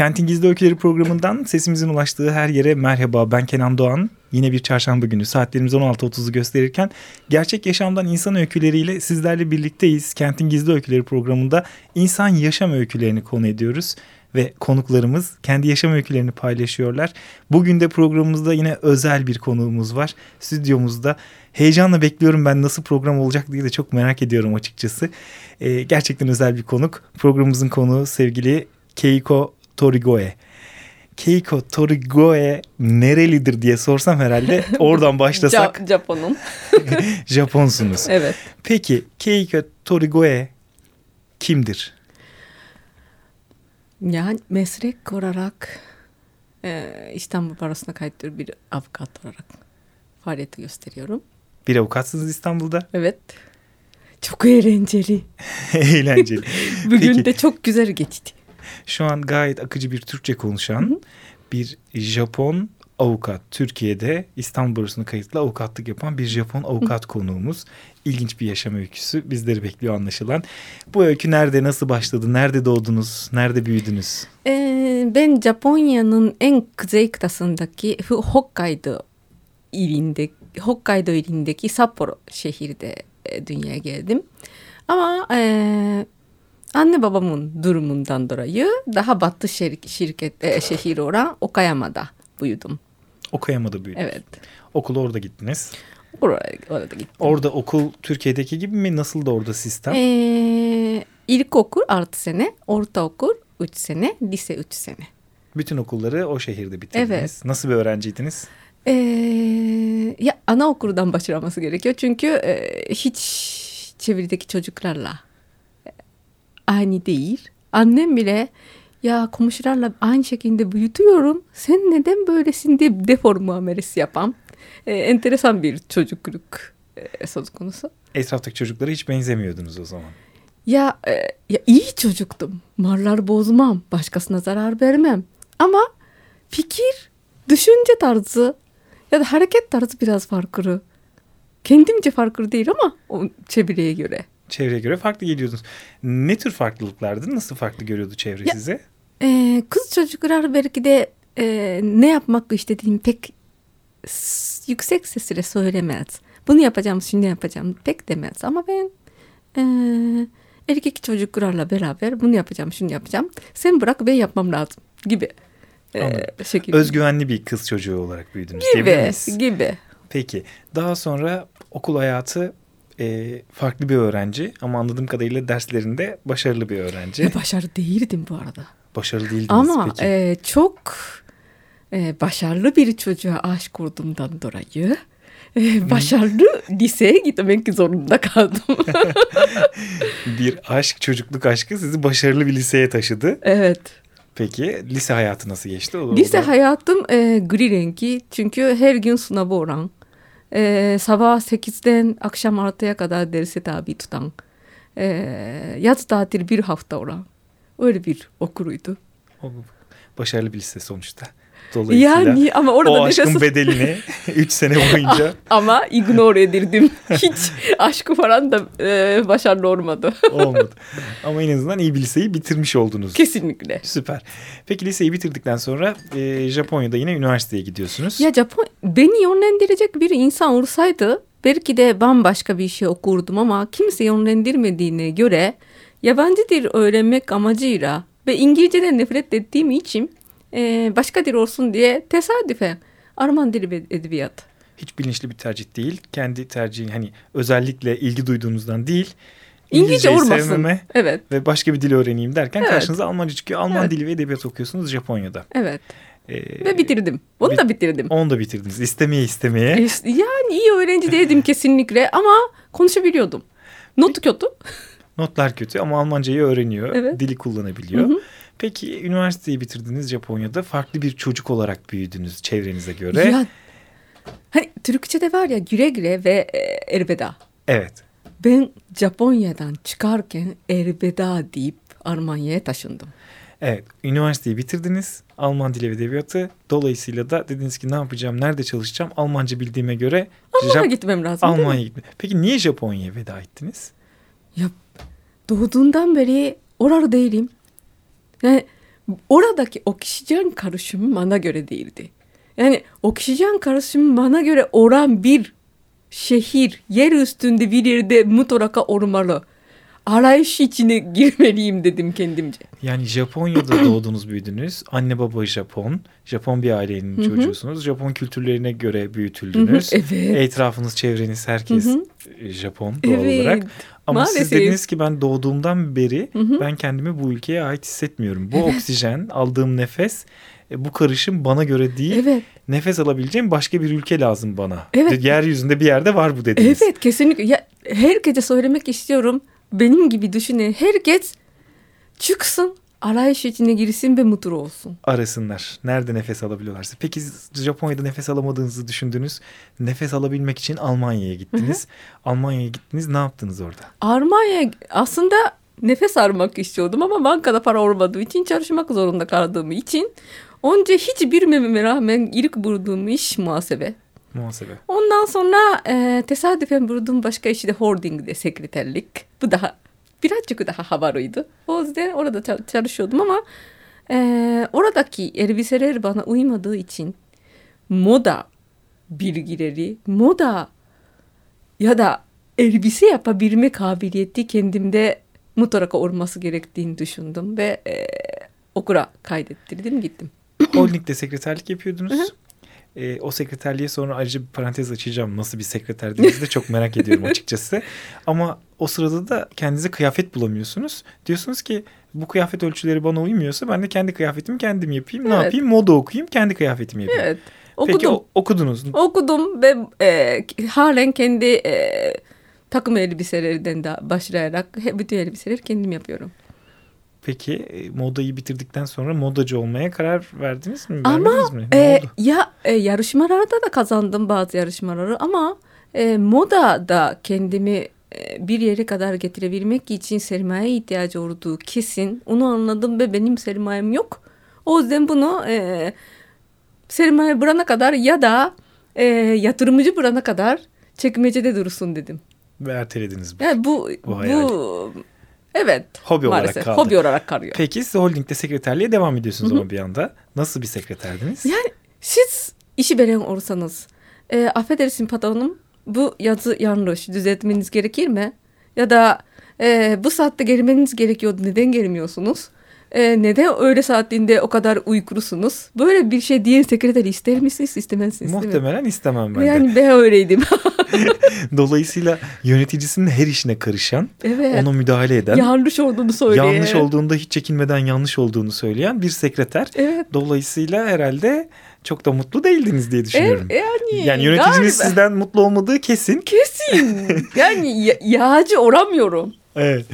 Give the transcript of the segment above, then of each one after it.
Kentin Gizli Öyküleri programından sesimizin ulaştığı her yere merhaba ben Kenan Doğan. Yine bir çarşamba günü saatlerimiz 16.30'u gösterirken gerçek yaşamdan insan öyküleriyle sizlerle birlikteyiz. Kentin Gizli Öyküleri programında insan yaşam öykülerini konu ediyoruz ve konuklarımız kendi yaşam öykülerini paylaşıyorlar. Bugün de programımızda yine özel bir konuğumuz var. Stüdyomuzda heyecanla bekliyorum ben nasıl program olacak diye de çok merak ediyorum açıkçası. Ee, gerçekten özel bir konuk. Programımızın konuğu sevgili Keiko Torigoe. Keiko Torigoe nerelidir diye sorsam herhalde oradan başlasak. Japon'un. Japonsunuz. Evet. Peki Keiko Torigoe kimdir? Yani meslek olarak e, İstanbul Barosu'na kayıtlı bir avukat olarak faaliyeti gösteriyorum. Bir avukatsınız İstanbul'da. Evet. Çok eğlenceli. Eğlenceli. Bugün Peki. de çok güzel geçti. Şu an gayet akıcı bir Türkçe konuşan bir Japon avukat. Türkiye'de İstanbul Barosu'na kayıtlı avukatlık yapan bir Japon avukat konuğumuz. İlginç bir yaşam öyküsü bizleri bekliyor anlaşılan. Bu öykü nerede, nasıl başladı, nerede doğdunuz, nerede büyüdünüz? E, ben Japonya'nın en kuzey kıtasındaki Hokkaido ilinde, Hokkaido ilindeki Sapporo şehirde e, dünyaya geldim. Ama e, anne babamın durumundan dolayı daha batı şir- şirket e, şehir olan Okayama'da büyüdüm. Okayama'da büyüdünüz. Evet. Okula orada gittiniz. Oraya, orada gittim. Orada okul Türkiye'deki gibi mi? Nasıl da orada sistem? Ee, ilkokul 6 sene, ortaokul 3 sene, lise 3 sene. Bütün okulları o şehirde bitirdiniz. Evet. Nasıl bir öğrenciydiniz? Ee, ya anaokuldan başlaması gerekiyor çünkü e, hiç çevredeki çocuklarla aynı değil. Annem bile ya komşularla aynı şekilde büyütüyorum. Sen neden böylesin diye deform muamelesi yapan e, enteresan bir çocukluk e, söz konusu. Etraftaki çocuklara hiç benzemiyordunuz o zaman. Ya, e, ya iyi çocuktum. Mallar bozmam. Başkasına zarar vermem. Ama fikir, düşünce tarzı ya da hareket tarzı biraz farklı. Kendimce farklı değil ama o çevreye göre. Çevreye göre farklı geliyordunuz. Ne tür farklılıklardı? Nasıl farklı görüyordu çevre Ya- size? E, kız çocuklar belki de e, ne yapmak istediğini pek yüksek sesle söylemez. Bunu yapacağım, şimdi yapacağım pek demez. Ama ben e, erkek çocuklarla beraber bunu yapacağım, şunu yapacağım. Sen bırak ben yapmam lazım gibi. E, şekilde. Özgüvenli bir kız çocuğu olarak büyüdünüz diyebilir gibi, miyiz? gibi. Peki daha sonra okul hayatı e, farklı bir öğrenci ama anladığım kadarıyla derslerinde başarılı bir öğrenci. Başarılı değildim bu arada. Başarılı değildiniz Ama peki. e, çok e, başarılı bir çocuğa aşık olduğumdan dolayı e, başarılı liseye gitmek zorunda kaldım. Bir aşk, çocukluk aşkı sizi başarılı bir liseye taşıdı. evet. Peki lise hayatı nasıl geçti? O- Lise o da- hayatım e, gri rengi çünkü her gün sınavı olan, e, sabah 8'den akşam 6'ya kadar derse tabi tutan, e, yaz tatil bir hafta olan öyle bir okuruydu. başarılı bir lise sonuçta. Dolayısıyla Yani ama orada o aşkın nefes bedelini 3 sene boyunca ama ignore edildim. Hiç aşkı falan da e, başarılı olmadı. olmadı. Ama en azından iyi bir liseyi bitirmiş oldunuz. Kesinlikle. Süper. Peki liseyi bitirdikten sonra e, Japonya'da yine üniversiteye gidiyorsunuz. Ya Japon beni yönlendirecek bir insan olsaydı belki de bambaşka bir şey okurdum ama kimse yönlendirmediğine göre yabancı dil öğrenmek amacıyla ve İngilizceden nefret ettiğim için e, başka dil olsun diye tesadüfen Alman dili ve edebiyat. Hiç bilinçli bir tercih değil. Kendi tercihin hani özellikle ilgi duyduğunuzdan değil. İngilizce olmasın. sevmeme Evet, ve başka bir dil öğreneyim derken Evet. karşınıza Almanca çıkıyor. Alman Evet. dili ve edebiyat okuyorsunuz Japonya'da. evet. Ee, Ve bitirdim. Bunu bit- da bitirdim. Onu da bitirdiniz. İstemeye istemeye. İşte Yani iyi öğrenci değildim kesinlikle ama konuşabiliyordum. Not kötü. Notlar kötü ama Almancayı öğreniyor. Evet. Dili kullanabiliyor. Hı hı. Peki üniversiteyi bitirdiniz Japonya'da. Farklı bir çocuk olarak büyüdünüz çevrenize göre. Ya hani Türkçe'de var ya güle güle ve e, elveda. Evet. Ben Japonya'dan çıkarken elveda deyip Almanya'ya taşındım. Evet. Üniversiteyi bitirdiniz. Alman dili ve edebiyatı. Dolayısıyla da dediniz ki ne yapacağım, nerede çalışacağım? Almanca bildiğime göre Almanya'ya Jap- gitmem lazım? Almanya'ya gitme. Peki niye Japonya'ya veda ettiniz? Ya doğduğundan beri oralı değilim. Yani oradaki oksijen karışımı bana göre değildi. Yani oksijen karışımı bana göre olan bir şehir yer üstünde bir yerde mutlaka olmalı. Arayış içine girmeliyim dedim kendimce. Yani Japonya'da doğdunuz, büyüdünüz. Anne baba Japon. Japon bir ailenin Hı hı. çocuğusunuz. Japon kültürlerine göre büyütüldünüz. Hı hı, evet. Etrafınız, çevreniz herkes Hı e, Japon doğal Evet. olarak. Ama siz Maalesef. dediniz ki ben doğduğumdan beri Hı hı. ben kendimi bu ülkeye ait hissetmiyorum. Bu oksijen, aldığım nefes, e, bu karışım bana göre değil. Evet. Nefes alabileceğim başka bir ülke lazım bana. Evet. Yeryüzünde bir yerde var bu dediniz. Evet kesinlikle. Ya, herkese söylemek istiyorum. Benim gibi düşünün. Herkes çıksın, arayış içine girsin ve mutlu olsun. arasınlar. Nerede nefes alabiliyorlarsa. Peki Japonya'da nefes alamadığınızı düşündünüz. Nefes alabilmek için Almanya'ya gittiniz. Almanya'ya gittiniz. Ne yaptınız orada? Almanya aslında nefes almak istiyordum ama bankada para olmadığı için çalışmak zorunda kaldığım için önce hiç bilmememe rağmen ilk bulduğum iş muhasebe. Muhasebe. Ondan sonra e, tesadüfen bulduğum başka işi de holdingde sekreterlik. Bu daha birazcık daha havalıydı. O yüzden orada ça- çalışıyordum ama e, oradaki elbiseler bana uymadığı için moda bilgileri, moda ya da elbise yapabilme kabiliyeti kendimde mutlaka olması gerektiğini düşündüm ve e, okula kaydettirdim gittim. Holding'de sekreterlik yapıyordunuz. Ee, o sekreterliğe sonra ayrıca bir parantez açacağım. Nasıl bir sekreterdiğinizi de çok merak ediyorum açıkçası. Ama o sırada da kendinize kıyafet bulamıyorsunuz. Diyorsunuz ki bu kıyafet ölçüleri bana uymuyorsa ben de kendi kıyafetimi kendim yapayım. Ne Evet. yapayım? Moda okuyayım, kendi kıyafetimi yapayım. Evet. Okudum. Peki o- okudunuz. Okudum ve e, halen kendi e, takım elbiselerinden de başlayarak bütün elbiseleri kendim yapıyorum. Peki e, modayı bitirdikten sonra modacı olmaya karar verdiniz mi? Ama, Vermediniz mi? Ne E, oldu? ya e, yarışmalarda da kazandım bazı yarışmaları ama e, moda da kendimi e, bir yere kadar getirebilmek için sermaye ihtiyacı olduğu kesin. Onu anladım ve benim sermayem yok. O yüzden bunu e, sermaye bulana kadar ya da e, yatırımcı bulana kadar çekmecede dursun dedim. Ve ertelediniz bu. Yani bu Bu bu, hayali. Evet Hobi olarak maalesef kaldı. hobi olarak kalıyor. Peki siz holdingde sekreterliğe devam ediyorsunuz ama bir anda. Nasıl bir sekreterdiniz? Yani siz işi veren olsanız e, affedersin patronum bu yazı yanlış düzeltmeniz gerekir mi? Ya da e, bu saatte gelmeniz gerekiyordu neden gelmiyorsunuz? E, neden öğle saatinde o kadar uykulusunuz? Böyle bir şey diyen sekreter ister misiniz istemezsiniz mi? Muhtemelen istemem ben de. Yani ben öyleydim. Dolayısıyla yöneticisinin her işine karışan, evet. ona müdahale eden, yanlış olduğunu söyleyen. yanlış olduğunda hiç çekinmeden yanlış olduğunu söyleyen bir sekreter. Evet. Dolayısıyla herhalde çok da mutlu değildiniz diye düşünüyorum. Evet, yani, yani yöneticiniz galiba. sizden mutlu olmadığı kesin. Kesin. Yani ya- yağcı oramıyorum. Evet.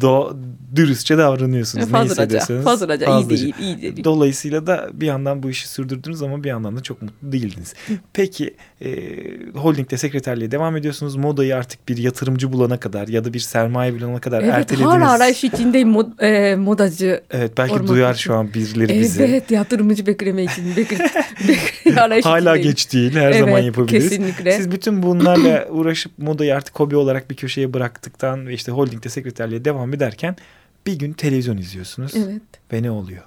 Do dürüstçe davranıyorsunuz. ne Fazlaca. hissediyorsanız. Fazlaca. iyi fazlaca. değil. iyi değil. Dolayısıyla da bir yandan bu işi sürdürdünüz ama bir yandan da çok mutlu değildiniz. Peki e, holdingde sekreterliğe devam ediyorsunuz. Modayı artık bir yatırımcı bulana kadar ya da bir sermaye bulana kadar Evet ertelediniz. hala arayış içindeyim mod, e, modacı. Evet belki Orman duyar şu an birileri bizi. Evet yatırımcı bekleme için. Bekle, bekle, Hala içindeyim. geç değil her Evet, zaman yapabiliriz. kesinlikle. Siz bütün bunlarla uğraşıp modayı artık hobi olarak bir köşeye bıraktıktan ve işte holdingde sekreterliğe devam ederken bir gün televizyon izliyorsunuz Evet. ve ne oluyor?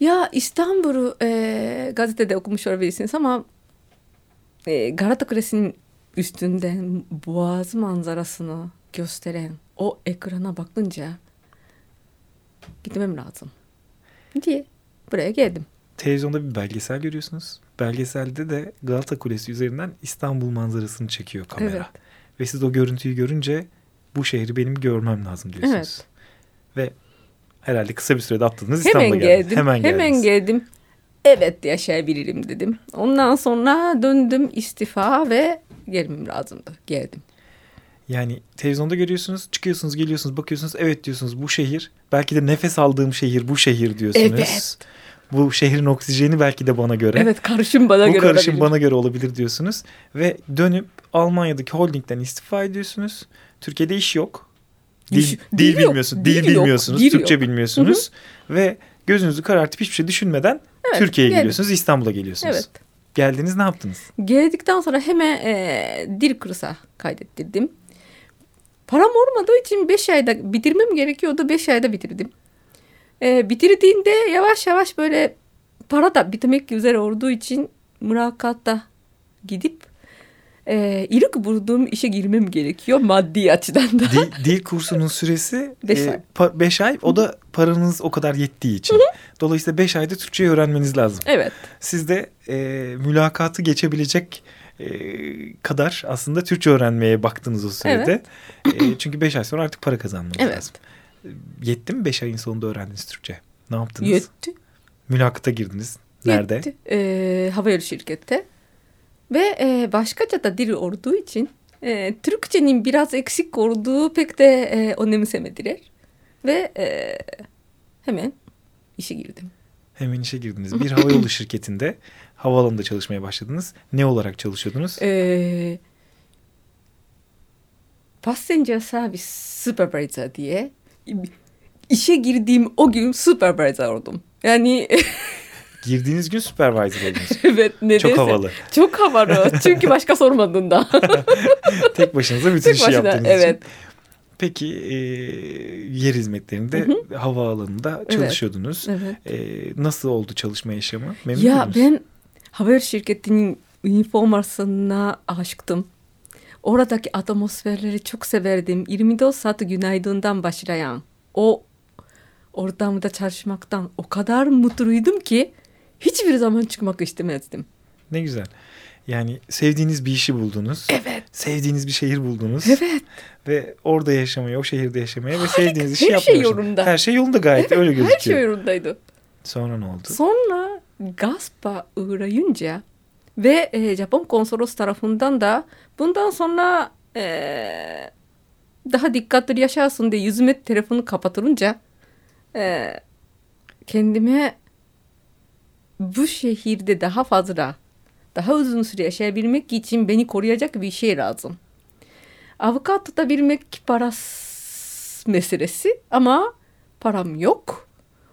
Ya İstanbul'u e, gazetede okumuş olabilirsiniz ama e, Galata Kulesi'nin üstünden boğaz manzarasını gösteren o ekrana bakınca gitmem lazım diye buraya geldim. Televizyonda bir belgesel görüyorsunuz. Belgeselde de Galata Kulesi üzerinden İstanbul manzarasını çekiyor kamera. Evet. Ve siz o görüntüyü görünce bu şehri benim görmem lazım diyorsunuz. Evet. Ve herhalde kısa bir sürede atladınız İstanbul'a Hemen geldiniz. geldim. Hemen, Hemen, geldiniz. geldim. Evet yaşayabilirim dedim. Ondan sonra döndüm istifa ve gelmem lazımdı. Geldim. Yani televizyonda görüyorsunuz, çıkıyorsunuz, geliyorsunuz, bakıyorsunuz. Evet diyorsunuz bu şehir. Belki de nefes aldığım şehir bu şehir diyorsunuz. Evet. Bu şehrin oksijeni belki de bana göre. Evet karışım bana bu göre karışım olabilir. bana göre olabilir diyorsunuz. Ve dönüp Almanya'daki holdingden istifa ediyorsunuz. Türkiye'de iş yok. Dil, dil, dil yok, bilmiyorsunuz. dil Dil yok, bilmiyorsunuz. dil Türkçe yok. bilmiyorsunuz. Ve gözünüzü karartıp hiçbir şey düşünmeden Türkiye'ye geldim. geliyorsunuz. İstanbul'a geliyorsunuz. Evet. Geldiniz ne yaptınız? Geldikten sonra hemen e, dil kursa kaydettirdim. Param olmadığı için 5 ayda bitirmem gerekiyordu. 5 ayda bitirdim. E, bitirdiğinde yavaş yavaş böyle para da bitmek üzere olduğu için mülakatta gidip e, ilk bulduğum işe girmem gerekiyor maddi açıdan da. Dil, dil kursunun süresi Beş 5 ay. ay. beş ay. O da paranız o kadar yettiği için. Dolayısıyla 5 ayda Türkçe öğrenmeniz lazım. Evet. Siz de e, mülakatı geçebilecek e, kadar aslında Türkçe öğrenmeye baktınız o sürede. E, çünkü 5 ay sonra artık para kazanmanız Evet. lazım. E, Yetti mi 5 ayın sonunda öğrendiniz Türkçe? Ne yaptınız? Yetti. Mülakata girdiniz. Nerede? Yetti. E, havayolu şirkette. Ve e, başkaca da dil olduğu için e, Türkçenin biraz eksik olduğu pek de e, önemsemediler. Ve e, hemen işe girdim. Hemen işe girdiniz. Bir havayolu şirketinde havaalanında çalışmaya başladınız. Ne olarak çalışıyordunuz? E, passenger service supervisor diye işe girdiğim o gün supervisor oldum. Yani Girdiğiniz gün supervisor oldunuz. evet nedense. Çok havalı. Çok havalı. Çünkü başka sormadın da. Tek başınıza bütün Tek işi başına, yaptığınız evet. için. Peki e, yer hizmetlerinde havaalanında Evet. çalışıyordunuz. Evet. E, nasıl oldu çalışma yaşamı? Memnun Ya muydunuz? ben haber şirketinin üniformasına aşıktım. Oradaki atmosferleri çok severdim. 24 saat günaydın'dan başlayan o ortamda çalışmaktan o kadar mutluydum ki hiçbir zaman çıkmak istemezdim. Ne güzel. Yani sevdiğiniz bir işi buldunuz. Evet. Sevdiğiniz bir şehir buldunuz. Evet. Ve orada yaşamaya, o şehirde yaşamaya ve Harika, sevdiğiniz işi her yapmaya şey başladınız. yolunda. Her şey yolunda gayet öyle gözüküyor. Her şey yolundaydı. Sonra ne oldu? Sonra gaspa uğrayınca ve e, Japon konsolos tarafından da bundan sonra e, daha dikkatli yaşarsın diye yüzüme telefonu kapatılınca e, kendime bu şehirde daha fazla daha uzun süre yaşayabilmek için beni koruyacak bir şey lazım. Avukat tutabilmek paras meselesi ama param yok.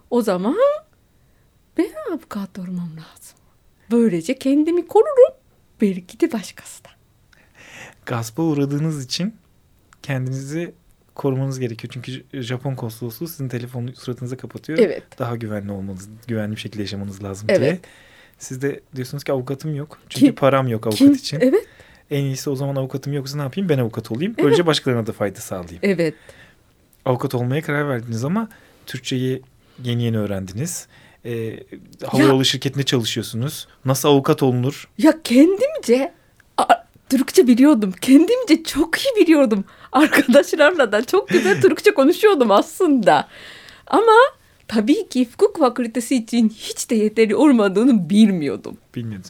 O zaman ben avukat olmam lazım. Böylece kendimi korurum. Belki de başkası da. Gaspa uğradığınız için kendinizi korumanız gerekiyor. Çünkü Japon konsolosluğu sizin telefonu suratınıza kapatıyor. Evet. Daha güvenli olmanız, güvenli bir şekilde yaşamanız lazım Evet. diye. Siz de diyorsunuz ki avukatım yok. Çünkü Kim- param yok avukat Kim? için. Evet. En iyisi o zaman avukatım yoksa ne yapayım? Ben avukat olayım. Böylece başkalarına da fayda sağlayayım. Evet. Avukat olmaya karar verdiniz ama Türkçeyi yeni yeni öğrendiniz. Ee, havayolu şirketinde çalışıyorsunuz. Nasıl avukat olunur? Ya kendimce Türkçe biliyordum. Kendimce çok iyi biliyordum. Arkadaşlarla da çok güzel Türkçe konuşuyordum aslında. Ama tabii ki hukuk fakültesi için hiç de yeterli olmadığını bilmiyordum. Bilmiyoruz.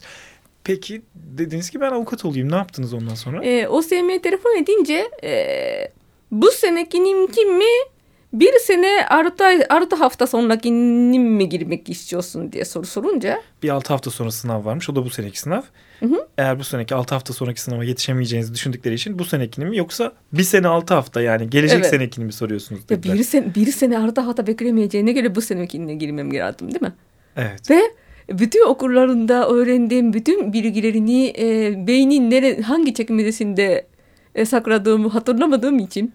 Peki dediniz ki ben avukat olayım. Ne yaptınız ondan sonra? Ee, OSM'ye telefon edince ee, bu senekininki mi bir sene artı, artı hafta sonrakinin mi girmek istiyorsun diye soru sorunca Bir 6 hafta sonra sınav varmış. O da bu seneki sınav. Hı hı. Eğer bu seneki 6 hafta sonraki sınava yetişemeyeceğinizi düşündükleri için bu senekini mi yoksa bir sene 6 hafta yani gelecek Evet. senekini mi soruyorsunuz ya bir sene, bir sene artı hafta beklemeyeceğine göre bu senekine girmem lazım değil mi? Evet. Ve bütün okullarında öğrendiğim bütün bilgilerini e, beynin nere, hangi çekmecesinde e, sakladığımı hatırlamadığım için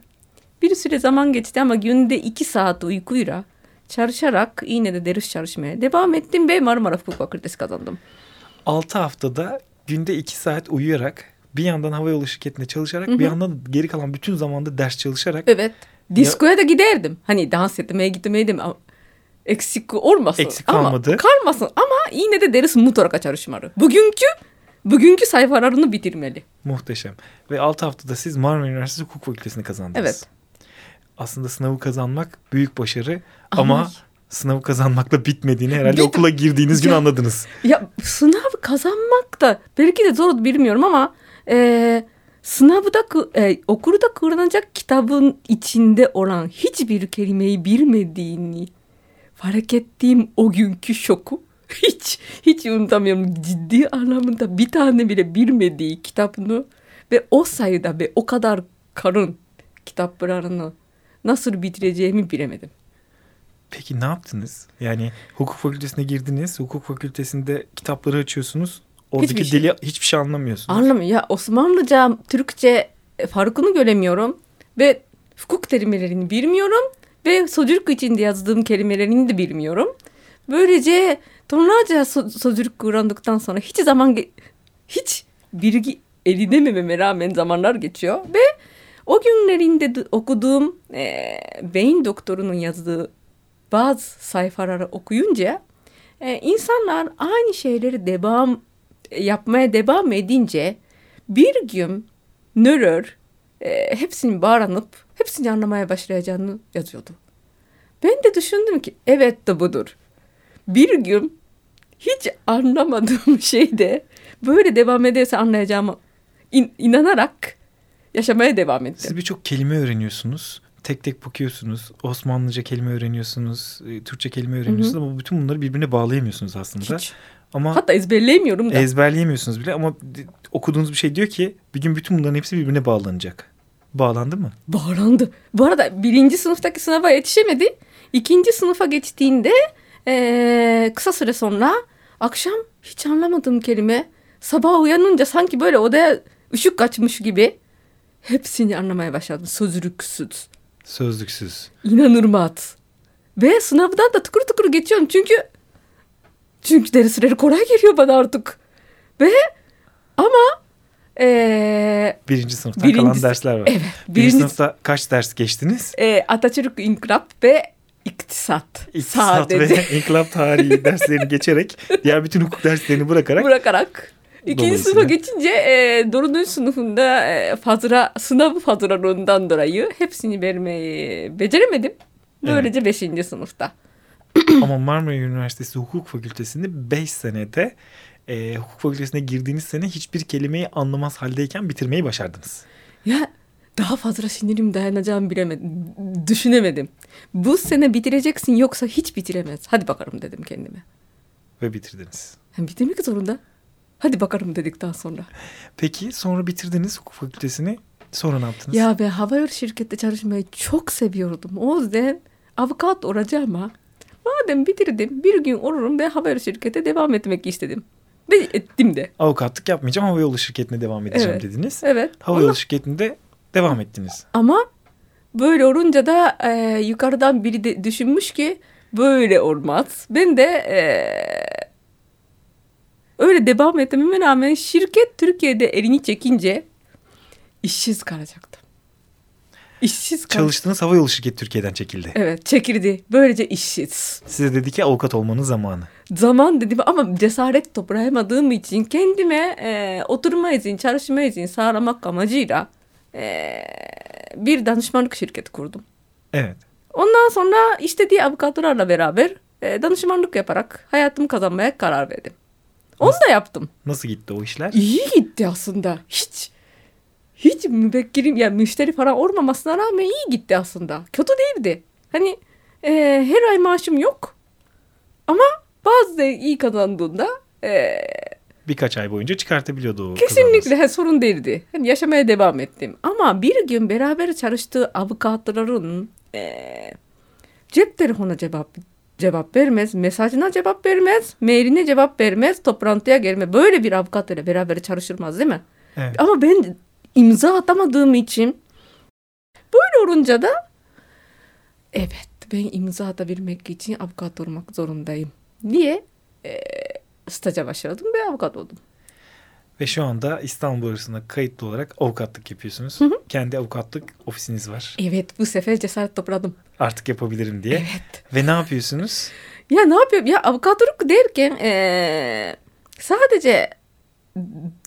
bir süre zaman geçti ama günde iki saat uykuyla çalışarak yine de ders çalışmaya devam ettim ve Marmara Hukuk Fakültesi kazandım. 6 haftada günde 2 saat uyuyarak bir yandan havayolu şirketinde çalışarak Hı hı. bir yandan geri kalan bütün zamanda ders çalışarak Evet. Diskoya da giderdim. Hani dans etmeye gitmeydim ama eksik olmasın. Eksik ama, kalmadı. Kalmasın ama yine de ders mutlaka çalışmalı. Bugünkü bugünkü sayfalarını bitirmeli. muhteşem. Ve 6 haftada siz Marmara Üniversitesi Hukuk Fakültesini kazandınız. Evet. Aslında sınavı kazanmak büyük başarı Ama- ama, sınavı kazanmakla bitmediğini herhalde Bit- okula girdiğiniz gün Ya- anladınız. Ya sınav kazanmak da belki de zor bilmiyorum ama eee, sınavda e, okulda kullanacak kitabın içinde olan hiçbir kelimeyi bilmediğini fark ettiğim o günkü şoku hiç hiç unutamıyorum. Ciddi anlamda bir tane bile bilmediği kitabını ve o sayıda ve o kadar karın kitaplarını nasıl bitireceğimi bilemedim. Peki ne yaptınız? Yani hukuk fakültesine girdiniz. Hukuk fakültesinde kitapları açıyorsunuz. Oradaki Hiçbir şey. dili hiçbir şey anlamıyorsunuz. Anlamıyorum. Ya Osmanlıca, Türkçe e, farkını göremiyorum. Ve hukuk terimlerini bilmiyorum. Ve sözcük içinde yazdığım kelimelerini de bilmiyorum. Böylece tonlarca sözcük kullandıktan sonra hiç zaman hiç bilgi edinemememe rağmen zamanlar geçiyor. Ve o günlerinde de okuduğum e, beyin doktorunun yazdığı bazı sayfaları okuyunca e, insanlar aynı şeyleri devam yapmaya devam edince bir gün nörör e, hepsini bağlanıp hepsini anlamaya başlayacağını yazıyordu. Ben de düşündüm ki evet de budur. Bir gün hiç anlamadığım şeyde böyle devam ederse anlayacağımı in- inanarak yaşamaya devam ettim. Siz birçok kelime öğreniyorsunuz. Tek tek bakıyorsunuz. Osmanlıca kelime öğreniyorsunuz. e, Türkçe kelime öğreniyorsunuz ama bütün bunları birbirine bağlayamıyorsunuz aslında. Hiç. Ama Hatta ezberleyemiyorum da. ezberleyemiyorsunuz bile ama okuduğunuz bir şey diyor ki bir gün bütün bunların hepsi birbirine bağlanacak. Bağlandı mı? Bağlandı. Bu arada birinci sınıftaki sınava yetişemedi. İkinci sınıfa geçtiğinde eee, kısa süre sonra akşam hiç anlamadığım kelime sabah uyanınca sanki böyle odaya ışık kaçmış gibi hepsini anlamaya başladım. Sözlüksüz. Sözlüksüz. İnanılmaz. Ve sınavdan da tıkır tıkır geçiyorum çünkü çünkü dersleri kolay geliyor bana artık. Ve ama eee Birinci sınıftan kalan Birincisi- dersler var. evet Birinci birinci sınıfta kaç ders geçtiniz? e, Atatürk İnkılap ve İktisat. İktisat Sadece ve inkılap tarihi derslerini geçerek diğer bütün hukuk derslerini bırakarak bırakarak. İkinci sınıfa geçince e, dördüncü sınıfında e, fazla sınav fazlalığından dolayı hepsini vermeyi beceremedim. Böylece beşinci sınıfta. ama Marmara Üniversitesi Hukuk Fakültesini 5 senede e, hukuk fakültesine girdiğiniz sene hiçbir kelimeyi anlamaz haldeyken bitirmeyi başardınız. Ya daha fazla sinirim dayanacağımı bilemedim. Düşünemedim. Bu sene bitireceksin yoksa hiç bitiremez. Hadi bakalım dedim kendime. Ve bitirdiniz. Hem bitirmek zorunda. Hadi bakalım dedikten sonra. Peki sonra bitirdiniz hukuk fakültesini. Sonra ne yaptınız? Ya ben havayolu şirkette çalışmayı çok seviyordum. O yüzden avukat olacağım ama madem bitirdim bir gün olurum ve havayolu şirkete devam etmek istedim. Ve ettim de. Avukatlık yapmayacağım havayolu şirketine devam edeceğim Evet. dediniz. Evet. Havayolu Ama, şirketinde devam ettiniz. ama böyle olunca da e, yukarıdan biri de düşünmüş ki böyle olmaz. Ben de e, öyle devam etmeme rağmen şirket Türkiye'de elini çekince işsiz kalacaktım. İşsiz kalacaktım. Çalıştığınız havayolu şirketi Türkiye'den çekildi. Evet çekirdi. Böylece işsiz. Size dedi ki avukat olmanın zamanı. Zaman dedim ama cesaret toplayamadığım için kendime e, oturma izin, çalışma izin sağlamak amacıyla e, bir danışmanlık şirketi kurdum. Evet. Ondan sonra istediği avukatlarla beraber e, danışmanlık yaparak hayatımı kazanmaya karar verdim. Onu da yaptım. Nasıl gitti o işler? İyi gitti aslında. Hiç hiç mübekkirim yani müşteri falan olmamasına rağmen iyi gitti aslında. Kötü değildi. Hani e, her ay maaşım yok. Ama bazı iyi kazandığında e, Birkaç ay boyunca çıkartabiliyordu o kesinlikle he, sorun değildi. Hani yaşamaya devam ettim. Ama bir gün beraber çalıştığı avukatların e, cep telefona cevap cevap vermez, mesajına cevap vermez, mailine cevap vermez, toplantıya gelme. Böyle bir avukatla beraber çalışılmaz değil mi? Evet. Ama ben imza atamadığım için böyle olunca da evet ben imza atabilmek için avukat olmak zorundayım diye e, staja başladım ve avukat oldum. Ve şu anda İstanbul Borsası'na kayıtlı olarak avukatlık yapıyorsunuz. Kendi avukatlık ofisiniz var. Evet bu sefer cesaret topladım. Artık yapabilirim diye. Evet. Ve ne yapıyorsunuz? Ya ne yapıyorum? Ya avukatlık derken e, sadece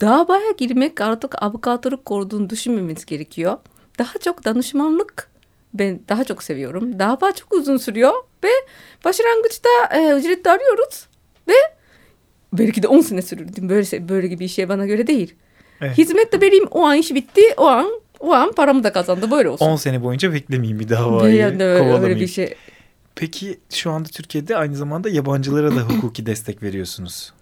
davaya girmek artık avukatlık olduğunu düşünmemiz gerekiyor. Daha çok danışmanlık ben daha çok seviyorum. Dava çok uzun sürüyor ve başlangıçta e, ücretli arıyoruz ve belki de 10 sene sürür. Böyle, böyle gibi bir şey bana göre değil. Evet. Hizmet de vereyim o an iş bitti o an o an paramı da kazandı böyle olsun. 10 sene boyunca beklemeyeyim bir davayı Yani öyle, kovalamayayım. bir şey. Peki şu anda Türkiye'de aynı zamanda yabancılara da hukuki destek veriyorsunuz.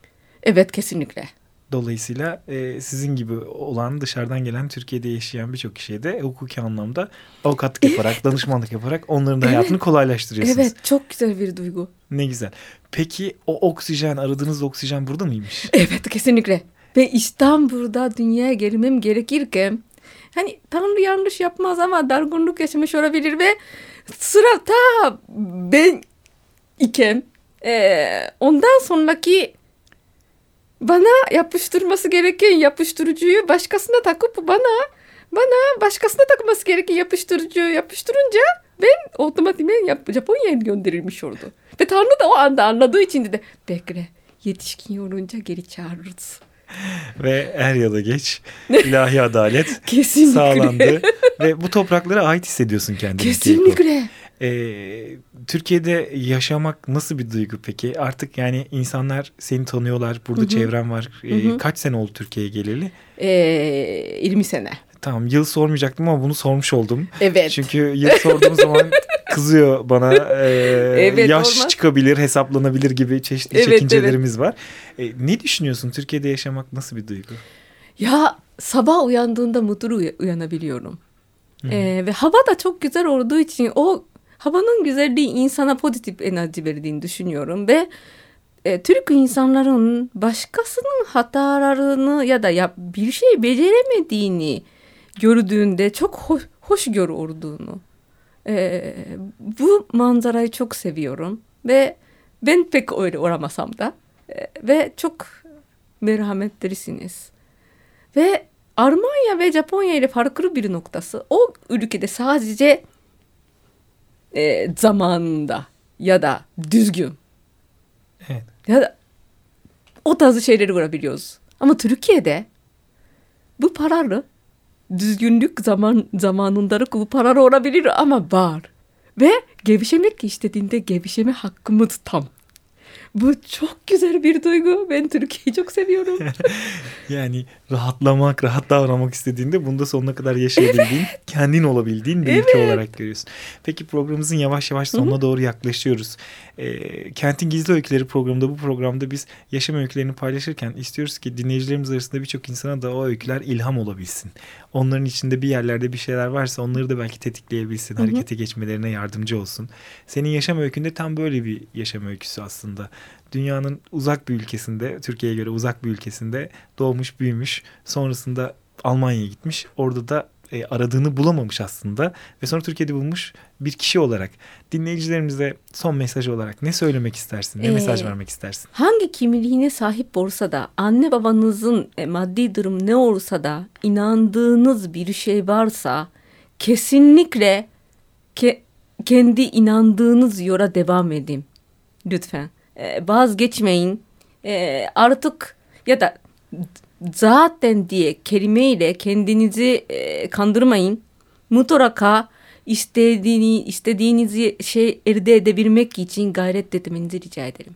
Evet kesinlikle. Dolayısıyla e, sizin gibi olan dışarıdan gelen Türkiye'de yaşayan birçok kişiye de hukuki anlamda avukatlık yaparak, danışmanlık yaparak onların da Evet. hayatını kolaylaştırıyorsunuz. Evet çok güzel bir duygu. Ne güzel. Peki o oksijen, aradığınız oksijen burada mıymış? Evet kesinlikle. Ve İstanbul'da dünyaya gelmem gerekirken hani Tanrı yanlış yapmaz ama dargınlık yaşamış olabilir ve sıra ta ben iken eee, ondan sonraki bana yapıştırması gereken yapıştırıcıyı başkasına takıp bana bana başkasına takması gereken yapıştırıcıyı yapıştırınca ben otomatikman yap, Japonya'ya gönderilmiş oldu. Ve Tanrı da o anda anladığı için dedi bekle yetişkin olunca geri çağırırız. Ve er ya da geç ilahi adalet Kesinlikle. sağlandı. Ve bu topraklara ait hissediyorsun kendini. Kesinlikle. Ee, Türkiye'de yaşamak nasıl bir duygu peki? Artık yani insanlar seni tanıyorlar. Burada Hı hı. çevren var. Ee, Hı hı. Kaç sene oldu Türkiye'ye geleli? Ee, 20 sene. Tamam yıl sormayacaktım ama bunu sormuş oldum. Evet. Çünkü yıl sorduğum zaman kızıyor bana. Ee, Evet, yaş olmaz. çıkabilir, hesaplanabilir gibi çeşitli Evet, çekincelerimiz var. Ee, ne düşünüyorsun? Türkiye'de yaşamak nasıl bir duygu? Ya sabah uyandığında mutlu uya- uyanabiliyorum. Ee, ve hava da çok güzel olduğu için o havanın güzelliği insana pozitif enerji verdiğini düşünüyorum ve e, Türk insanların başkasının hatalarını ya da ya bir şey beceremediğini gördüğünde çok hoş, hoşgörü olduğunu e, bu manzarayı çok seviyorum ve ben pek öyle olamasam da e, ve çok merhametlisiniz. Ve Almanya ve Japonya ile farklı bir noktası o ülkede sadece e, zamanında ya da düzgün Evet. ya da o tarz şeyleri görebiliyoruz. Ama Türkiye'de bu paralı düzgünlük zaman zamanında bu paralı olabilir ama var. Ve gevşemek istediğinde gevşeme hakkımız tam. Bu çok güzel bir duygu. Ben Türkiye'yi çok seviyorum. Yani rahatlamak, rahat davranmak istediğinde bunda sonuna kadar yaşayabildiğin, kendin olabildiğin bir ülke olarak görüyorsun. Peki programımızın yavaş yavaş sonuna doğru yaklaşıyoruz. Ee, Kentin Gizli Öyküleri programında bu programda biz yaşam öykülerini paylaşırken istiyoruz ki dinleyicilerimiz arasında birçok insana da o öyküler ilham olabilsin. Onların içinde bir yerlerde bir şeyler varsa onları da belki tetikleyebilsin, Hı hı. harekete geçmelerine yardımcı olsun. Senin yaşam öykünde tam böyle bir yaşam öyküsü aslında. Dünyanın uzak bir ülkesinde, Türkiye'ye göre uzak bir ülkesinde doğmuş, büyümüş. Sonrasında Almanya'ya gitmiş. Orada da e, aradığını bulamamış aslında ve sonra Türkiye'de bulmuş bir kişi olarak dinleyicilerimize son mesaj olarak ne söylemek istersin? Ne Ee, mesaj vermek istersin? Hangi kimliğine sahip olsa da anne babanızın e, maddi durum ne olsa da inandığınız bir şey varsa kesinlikle ke- kendi inandığınız yola devam edin. Lütfen. E, vazgeçmeyin. E, artık ya da zaten diye kelimeyle kendinizi e, kandırmayın. Mutlaka istediğini, istediğinizi şey elde edebilmek için gayret etmenizi rica ederim.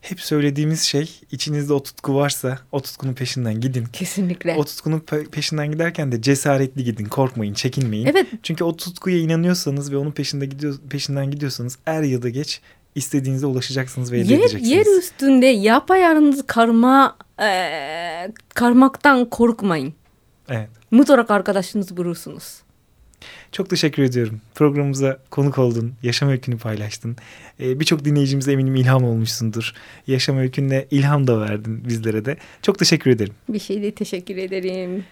Hep söylediğimiz şey içinizde o tutku varsa o tutkunun peşinden gidin. Kesinlikle. O tutkunun pe- peşinden giderken de cesaretli gidin, korkmayın, çekinmeyin. Evet. Çünkü o tutkuya inanıyorsanız ve onun peşinde gidiyor, peşinden gidiyorsanız er ya da geç istediğinize ulaşacaksınız ve elde Yer, edeceksiniz. yer üstünde yapayalnız karma eee, karmaktan korkmayın. Evet. Mutlaka arkadaşınız bulursunuz. Çok teşekkür ediyorum. Programımıza konuk oldun, yaşam öykünü paylaştın. Ee, Birçok dinleyicimize eminim ilham olmuşsundur. Yaşam öykünle ilham da verdin bizlere de. Çok teşekkür ederim. Bir şey de teşekkür ederim.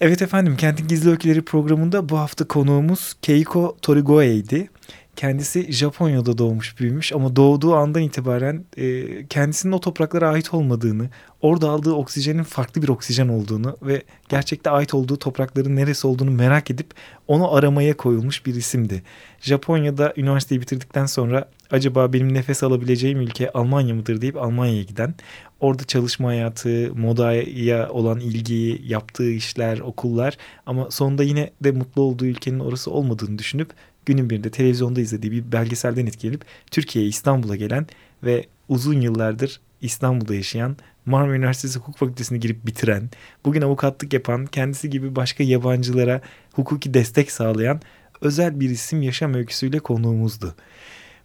Evet efendim, Kentin Gizli Öyküleri programında bu hafta konuğumuz Keiko Torigoe'ydi. Kendisi Japonya'da doğmuş büyümüş ama doğduğu andan itibaren e, kendisinin o topraklara ait olmadığını, orada aldığı oksijenin farklı bir oksijen olduğunu ve gerçekte ait olduğu toprakların neresi olduğunu merak edip onu aramaya koyulmuş bir isimdi. Japonya'da üniversiteyi bitirdikten sonra acaba benim nefes alabileceğim ülke Almanya mıdır deyip Almanya'ya giden, orada çalışma hayatı, modaya olan ilgi, yaptığı işler, okullar ama sonunda yine de mutlu olduğu ülkenin orası olmadığını düşünüp günün birinde televizyonda izlediği bir belgeselden etkilenip Türkiye'ye İstanbul'a gelen ve uzun yıllardır İstanbul'da yaşayan, Marmara Üniversitesi Hukuk Fakültesini girip bitiren, bugün avukatlık yapan, kendisi gibi başka yabancılara hukuki destek sağlayan özel bir isim yaşam öyküsüyle konuğumuzdu.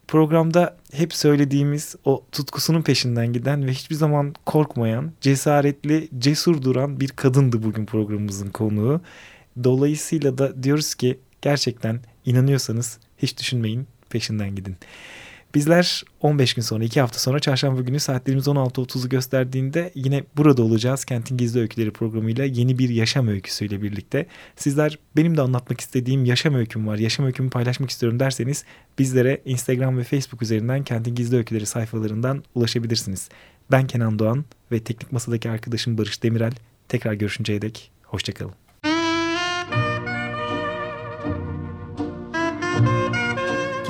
Programda hep söylediğimiz o tutkusunun peşinden giden ve hiçbir zaman korkmayan, cesaretli, cesur duran bir kadındı bugün programımızın konuğu. Dolayısıyla da diyoruz ki gerçekten inanıyorsanız hiç düşünmeyin, peşinden gidin. Bizler 15 gün sonra 2 hafta sonra çarşamba günü saatlerimiz 16.30'u gösterdiğinde yine burada olacağız. Kentin Gizli Öyküleri programıyla yeni bir yaşam öyküsüyle birlikte. Sizler benim de anlatmak istediğim yaşam öyküm var, yaşam öykümü paylaşmak istiyorum derseniz bizlere Instagram ve Facebook üzerinden Kentin Gizli Öyküleri sayfalarından ulaşabilirsiniz. Ben Kenan Doğan ve teknik masadaki arkadaşım Barış Demirel. Tekrar görüşünceye dek hoşçakalın.